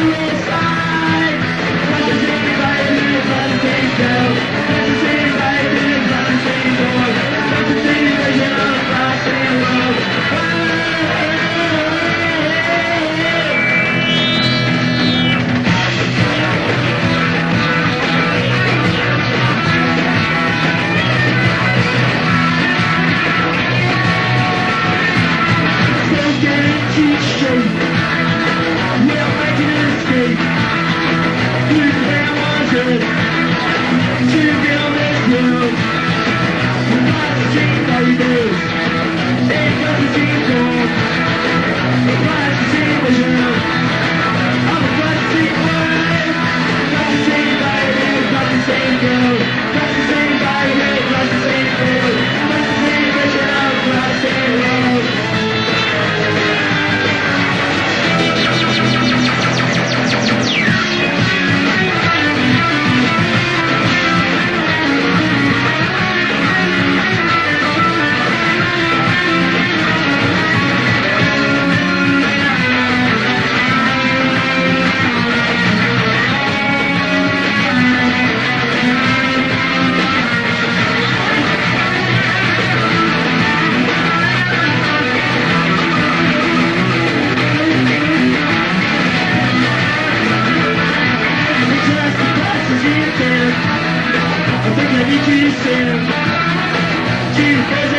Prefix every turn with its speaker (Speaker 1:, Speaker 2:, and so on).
Speaker 1: Thank. Satan, Jesus.